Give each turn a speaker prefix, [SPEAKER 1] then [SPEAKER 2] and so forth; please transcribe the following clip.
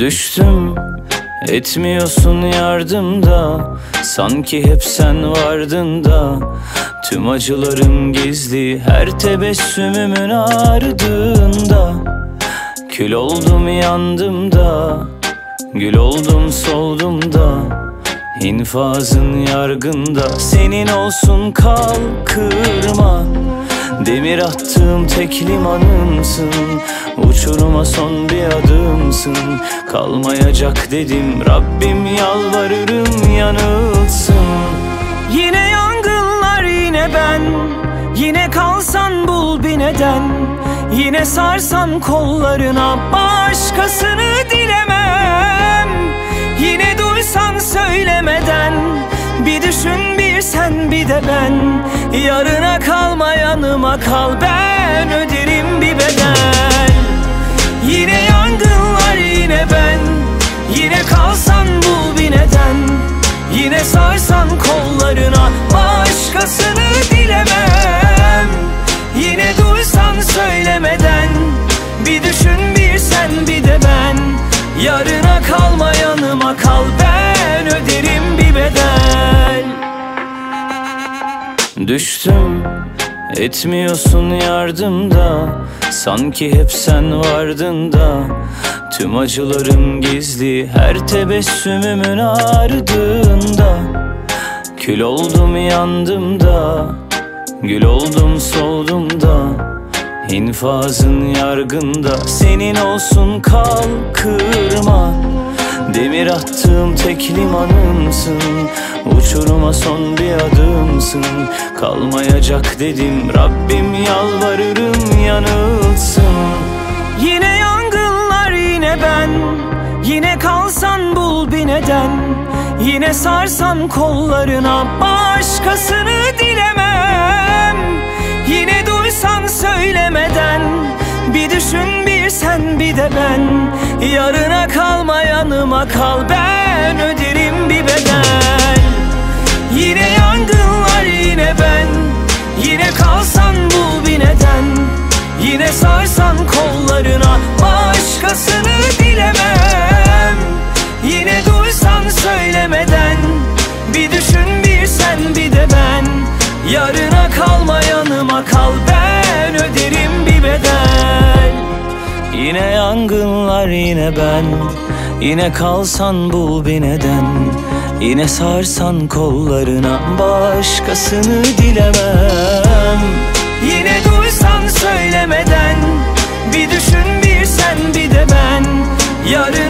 [SPEAKER 1] Düştüm etmiyorsun yardımda Sanki hep sen vardın da. Tüm acılarım gizli her tebessümümün ardında. Kül oldum yandım da. Gül oldum soldum da. İnfazın yargında. Senin olsun kal kırma Demir attığım tek limanımsın Uçuruma son bir adımsın. Kalmayacak dedim Rabbim yalvarırım yanılsın.
[SPEAKER 2] Yine yangınlar yine ben. Yine kalsan bul bir neden. Yine sarsan kollarına Başkasını dilemem. Yine duysan söylemeden Bir düşün bir sen bir de ben. Yarına kalma yanıma kal Ben öderim bir bedel Yine kalsan bul bir neden? Yine sarsan kollarına Başkasını dilemem Yine duysan söylemeden Bir düşün bir sen bir de ben. Yarına kalma yanıma kal Ben öderim bir bedel.
[SPEAKER 1] Düştüm etmiyorsun yardımda Sanki hep sen vardın da Tüm acılarım gizli her tebessümümün ardında. Kül oldum yandım da Gül oldum soldum da. İnfazın yargında Senin olsun kal kırma. Demir attığım tek limanımsın Uçuruma son bir adımsın. Kalmayacak dedim Rabbim yalvarırım yanılsın.
[SPEAKER 2] Yine yine ben Yine kalsan bul bir neden. Yine sarsan kollarına Başkasını dilemem. Yine duysan söylemeden Bir düşün bir sen bir de ben. Yarına kalma yanıma kal Ben öderim bir bedel. Yine yangınlar yine ben. Yine kalsan bul bir neden Yine sarsan kollarına Başkasını dilemem Yine duysan söylemeden Bir düşün bir sen bir de ben. Yarına kalma yanıma kal Ben öderim bir bedel.
[SPEAKER 1] Yine yangınlar yine ben. Yine kalsan bul bir neden. Yine sarsan kollarına Başkasını dilemem.
[SPEAKER 2] Yine söylemeden Bir düşün bir sen bir de ben. Yarına kal